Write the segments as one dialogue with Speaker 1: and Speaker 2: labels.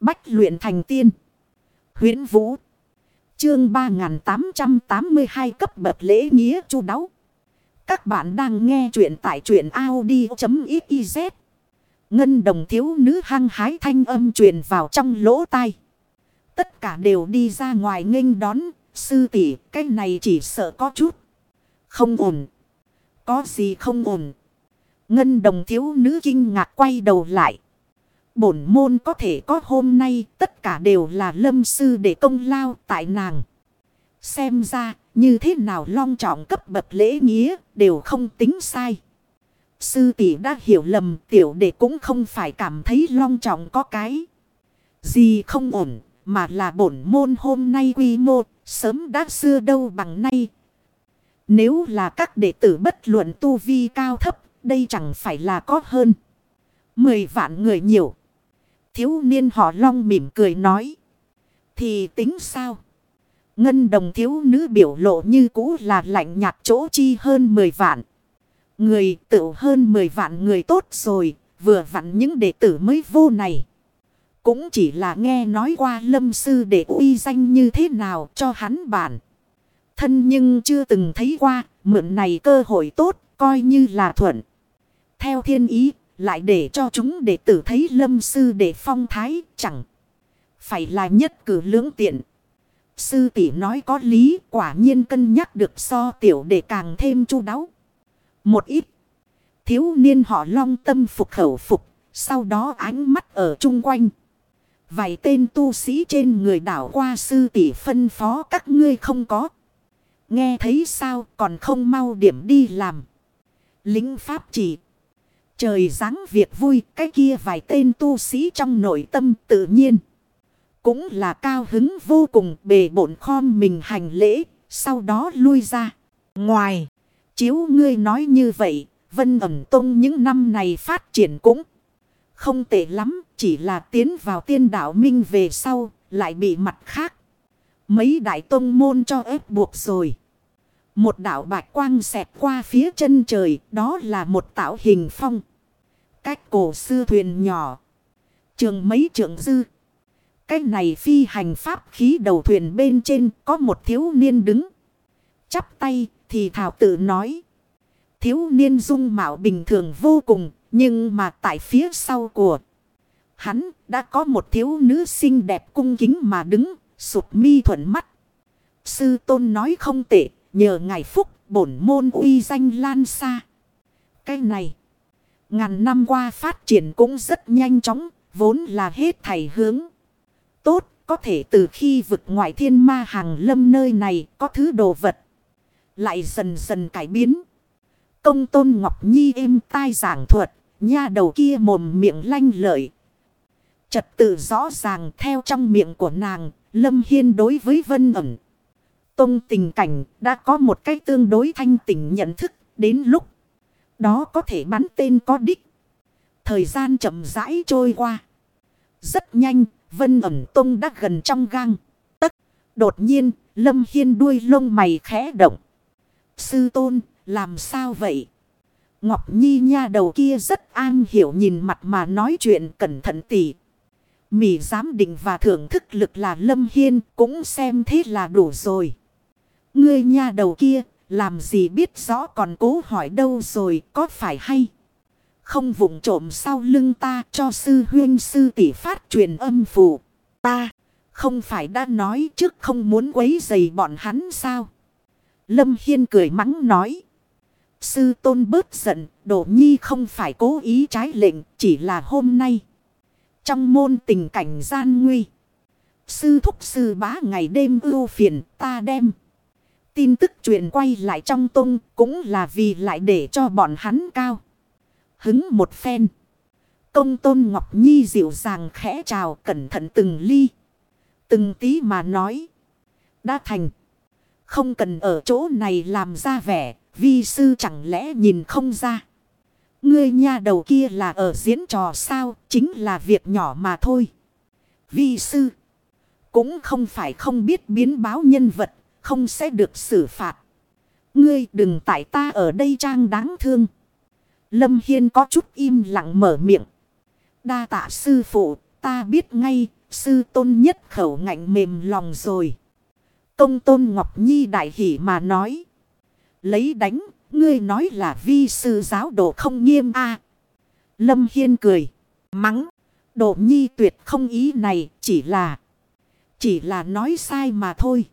Speaker 1: Bách luyện thành tiên. huyễn Vũ. Chương 3882 cấp bậc lễ nghĩa chu đáo. Các bạn đang nghe truyện tại truyện Audi.xyz. Ngân đồng thiếu nữ hăng hái thanh âm truyền vào trong lỗ tai. Tất cả đều đi ra ngoài nghênh đón. Sư tỷ, cái này chỉ sợ có chút. Không ổn. Có gì không ổn. Ngân đồng thiếu nữ kinh ngạc quay đầu lại. Bổn môn có thể có hôm nay, tất cả đều là lâm sư để công lao tại nàng. Xem ra, như thế nào long trọng cấp bậc lễ nghĩa, đều không tính sai. Sư tỷ đã hiểu lầm, tiểu đệ cũng không phải cảm thấy long trọng có cái. Gì không ổn, mà là bổn môn hôm nay quy mô, sớm đã xưa đâu bằng nay. Nếu là các đệ tử bất luận tu vi cao thấp, đây chẳng phải là có hơn. Mười vạn người nhiều. Thiếu niên họ long mỉm cười nói. Thì tính sao? Ngân đồng thiếu nữ biểu lộ như cũ là lạnh nhạt chỗ chi hơn 10 vạn. Người tự hơn 10 vạn người tốt rồi, vừa vặn những đệ tử mới vô này. Cũng chỉ là nghe nói qua lâm sư để uy danh như thế nào cho hắn bản. Thân nhưng chưa từng thấy qua, mượn này cơ hội tốt, coi như là thuận. Theo thiên ý, lại để cho chúng đệ tử thấy lâm sư để phong thái chẳng. Phải là nhất cử lưỡng tiện. Sư tỷ nói có lý, quả nhiên cân nhắc được so tiểu để càng thêm chu đáo. Một ít. Thiếu niên họ long tâm phục khẩu phục. Sau đó ánh mắt ở chung quanh. Vài tên tu sĩ trên người đảo qua sư tỷ phân phó, các ngươi không có. Nghe thấy sao, còn không mau điểm đi làm. Lính pháp chỉ. Trời dáng việc vui, cái kia vài tên tu sĩ trong nội tâm tự nhiên. Cũng là cao hứng vô cùng bề bổn khom mình hành lễ, sau đó lui ra. Ngoài, chiếu ngươi nói như vậy, Vân ẩm tông những năm này phát triển cũng không tệ lắm, chỉ là tiến vào tiên đạo minh về sau, lại bị mặt khác. Mấy đại tông môn cho ép buộc rồi. Một đạo bạch quang xẹt qua phía chân trời, đó là một tạo hình phong. Cách cổ xưa thuyền nhỏ. Trường mấy trượng dư. Cách này phi hành pháp khí đầu thuyền bên trên có một thiếu niên đứng. Chắp tay thì thảo tự nói. Thiếu niên dung mạo bình thường vô cùng. Nhưng mà tại phía sau của hắn đã có một thiếu nữ xinh đẹp cung kính mà đứng. Sụp mi thuận mắt. Sư tôn nói không tệ. Nhờ ngài phúc bổn môn uy danh lan xa. Cái này. Ngàn năm qua phát triển cũng rất nhanh chóng, vốn là hết thầy hướng. Tốt, có thể từ khi vực ngoại thiên ma hàng lâm nơi này có thứ đồ vật. Lại dần dần cải biến. Công tôn Ngọc Nhi êm tai giảng thuật, nha đầu kia mồm miệng lanh lợi. Trật tự rõ ràng theo trong miệng của nàng, Lâm Hiên đối với Vân ẩn. Tông tình cảnh đã có một cái tương đối thanh tỉnh nhận thức đến lúc đó có thể bắn tên có đích. Thời gian chậm rãi trôi qua. Rất nhanh, Vân ẩm tông đã gần trong gang. Tất, đột nhiên, Lâm Hiên đuôi lông mày khẽ động. Sư tôn, làm sao vậy? Ngọc Nhi nha đầu kia rất an hiểu nhìn mặt mà nói chuyện cẩn thận tỉ. Mỉ giám định và thưởng thức lực là Lâm Hiên cũng xem thế là đủ rồi. Ngươi nha đầu kia làm gì biết rõ còn cố hỏi đâu rồi có phải hay. Không vụng trộm sau lưng ta cho sư huyên sư tỷ phát truyền âm phù. Ta không phải đã nói trước không muốn quấy dày bọn hắn sao. Lâm Hiên cười mắng nói. Sư tôn bớt giận, đổ nhi không phải cố ý trái lệnh, chỉ là hôm nay. Trong môn tình cảnh gian nguy. Sư thúc sư bá ngày đêm ưu phiền ta đem. Tin tức truyền quay lại trong tung cũng là vì lại để cho bọn hắn cao. Hứng một phen. Công tôn Ngọc Nhi dịu dàng khẽ chào cẩn thận từng ly. Từng tí mà nói. Đã thành. Không cần ở chỗ này làm ra vẻ. Vi sư chẳng lẽ nhìn không ra. Ngươi nha đầu kia là ở diễn trò sao. Chính là việc nhỏ mà thôi. Vi sư. Cũng không phải không biết biến báo nhân vật không sẽ được xử phạt. Ngươi đừng tại ta ở đây trang đáng thương. Lâm Hiên có chút im lặng mở miệng. Đa tạ sư phụ, ta biết ngay, sư tôn nhất khẩu ngạnh mềm lòng rồi. Công tôn Ngọc Nhi đại hỷ mà nói. Lấy đánh, ngươi nói là vi sư giáo độ không nghiêm a Lâm Hiên cười, mắng. Độ Nhi tuyệt không ý này, chỉ là... Chỉ là nói sai mà thôi.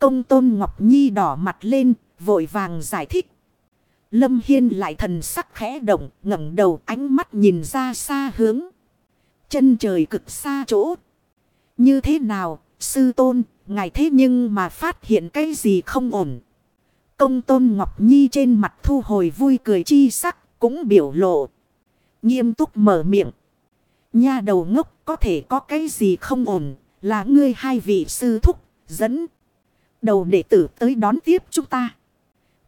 Speaker 1: Công tôn Ngọc Nhi đỏ mặt lên, vội vàng giải thích. Lâm Hiên lại thần sắc khẽ động, ngẩng đầu ánh mắt nhìn ra xa hướng. Chân trời cực xa chỗ. Như thế nào, sư tôn, ngài thế nhưng mà phát hiện cái gì không ổn. Công tôn Ngọc Nhi trên mặt thu hồi vui cười chi sắc, cũng biểu lộ. Nghiêm túc mở miệng. Nha đầu ngốc có thể có cái gì không ổn, là ngươi hai vị sư thúc, dẫn. Đầu đệ tử tới đón tiếp chúng ta.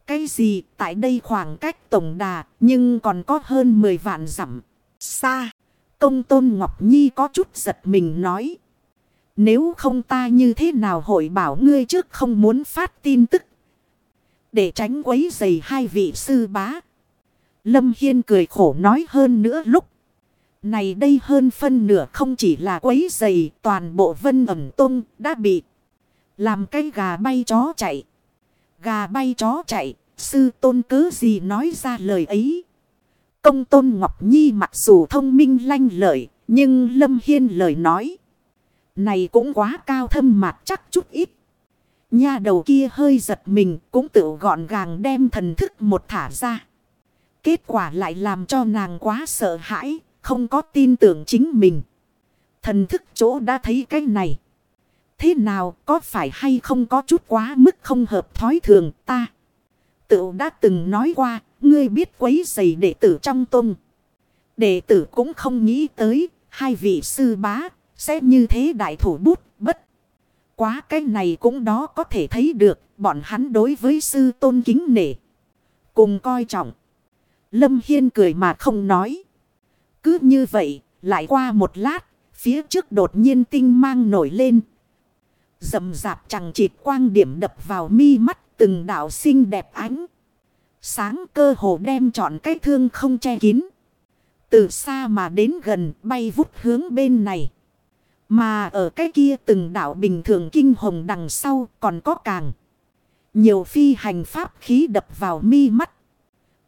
Speaker 1: Cái gì, tại đây khoảng cách tổng đà, nhưng còn có hơn 10 vạn dặm xa. Công tôn Ngọc Nhi có chút giật mình nói. Nếu không ta như thế nào hội bảo ngươi trước không muốn phát tin tức. Để tránh quấy dày hai vị sư bá. Lâm Hiên cười khổ nói hơn nữa lúc. Này đây hơn phân nửa không chỉ là quấy dày toàn bộ vân ẩm tung đã bị. Làm cái gà bay chó chạy. Gà bay chó chạy, sư tôn cứ gì nói ra lời ấy. Công tôn Ngọc Nhi mặc dù thông minh lanh lợi, nhưng Lâm Hiên lời nói. Này cũng quá cao thâm mạc chắc chút ít. Nha đầu kia hơi giật mình cũng tự gọn gàng đem thần thức một thả ra. Kết quả lại làm cho nàng quá sợ hãi, không có tin tưởng chính mình. Thần thức chỗ đã thấy cái này. Thế nào có phải hay không có chút quá mức không hợp thói thường ta. Tự đã từng nói qua, ngươi biết quấy giày đệ tử trong tôn Đệ tử cũng không nghĩ tới, hai vị sư bá, sẽ như thế đại thủ bút, bất. Quá cái này cũng đó có thể thấy được, bọn hắn đối với sư tôn kính nể. Cùng coi trọng. Lâm Hiên cười mà không nói. Cứ như vậy, lại qua một lát, phía trước đột nhiên tinh mang nổi lên. Dầm dạp chẳng chịt quang điểm đập vào mi mắt từng đạo xinh đẹp ánh. Sáng cơ hồ đem trọn cái thương không che kín. Từ xa mà đến gần bay vút hướng bên này. Mà ở cái kia từng đạo bình thường kinh hồng đằng sau còn có càng. Nhiều phi hành pháp khí đập vào mi mắt.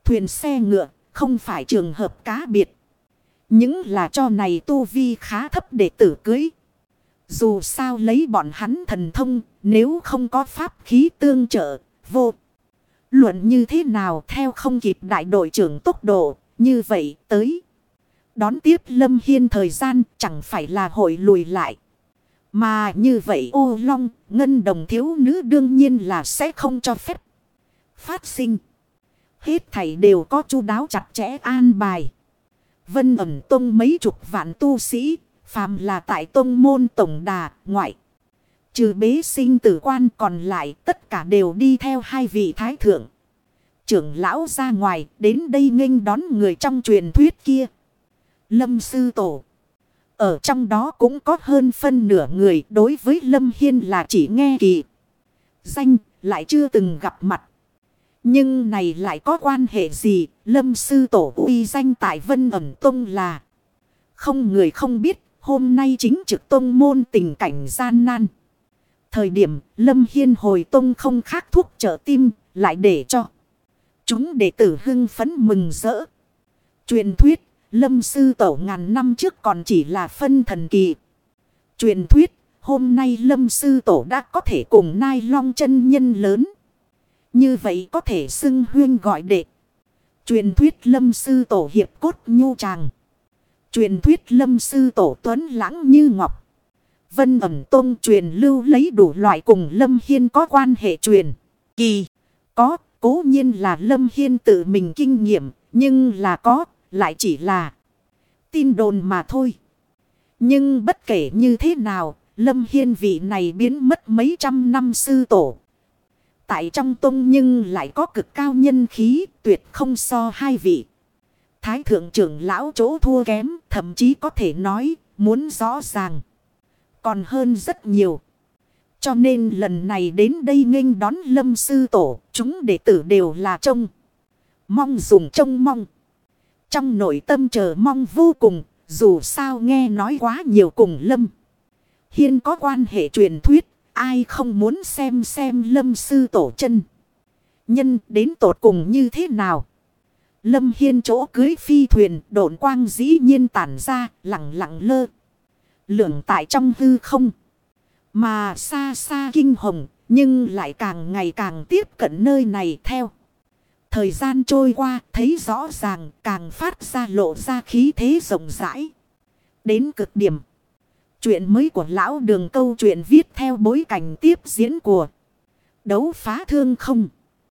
Speaker 1: Thuyền xe ngựa không phải trường hợp cá biệt. Những là cho này tu vi khá thấp để tử cưới. Dù sao lấy bọn hắn thần thông nếu không có pháp khí tương trợ vô. Luận như thế nào theo không kịp đại đội trưởng tốc độ như vậy tới. Đón tiếp Lâm Hiên thời gian chẳng phải là hội lùi lại. Mà như vậy ô long, ngân đồng thiếu nữ đương nhiên là sẽ không cho phép. Phát sinh. Hết thảy đều có chu đáo chặt chẽ an bài. Vân ẩm tông mấy chục vạn tu sĩ, phàm là tại tông môn tổng đà, ngoại. Trừ bế sinh tử quan còn lại tất cả đều đi theo hai vị thái thượng. Trưởng lão ra ngoài đến đây nghênh đón người trong truyền thuyết kia. Lâm sư tổ. Ở trong đó cũng có hơn phân nửa người đối với Lâm Hiên là chỉ nghe kỳ. Danh lại chưa từng gặp mặt. Nhưng này lại có quan hệ gì? Lâm sư tổ uy danh tại Vân ẩm tông là. Không người không biết. Hôm nay chính trực tông môn tình cảnh gian nan. Thời điểm Lâm Hiên hồi tông không khác thuốc trợ tim. Lại để cho. Chúng đệ tử hưng phấn mừng rỡ. Truyền thuyết. Lâm sư tổ ngàn năm trước còn chỉ là phân thần kỳ. Truyền thuyết. Hôm nay lâm sư tổ đã có thể cùng nai long chân nhân lớn. Như vậy có thể xưng huyên gọi đệ. Truyền thuyết lâm sư tổ hiệp cốt nhu tràng. Truyền thuyết lâm sư tổ tuấn lãng như ngọc. Vân ẩm tôn truyền lưu lấy đủ loại cùng lâm hiên có quan hệ truyền. Kỳ. Có cố nhiên là lâm hiên tự mình kinh nghiệm. Nhưng là có lại chỉ là tin đồn mà thôi. Nhưng bất kể như thế nào, lâm hiên vị này biến mất mấy trăm năm sư tổ. Tại trong tông nhưng lại có cực cao nhân khí tuyệt không so hai vị. Thái thượng trưởng lão chỗ thua kém, thậm chí có thể nói, muốn rõ ràng. Còn hơn rất nhiều. Cho nên lần này đến đây nghênh đón lâm sư tổ, chúng đệ tử đều là trông. Mong dùng trông mong. Trong nội tâm chờ mong vô cùng, Dù sao nghe nói quá nhiều cùng Lâm. Hiên có quan hệ truyền thuyết. Ai không muốn xem xem Lâm sư tổ chân. Nhân đến tột cùng như thế nào. Lâm Hiên chỗ cưới phi thuyền, độn quang dĩ nhiên tản ra, lặng lặng lơ. Lượng tại trong hư không. Mà xa xa kinh hồng, nhưng lại càng ngày càng tiếp cận nơi này theo. Thời gian trôi qua, thấy rõ ràng, càng phát ra lộ ra khí thế rộng rãi. Đến cực điểm. Chuyện mới của lão đường câu chuyện viết theo bối cảnh tiếp diễn của đấu phá thương không.